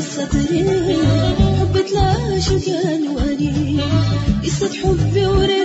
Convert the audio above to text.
سطرين حبت لا شو كان ولي. قصة حبي ورد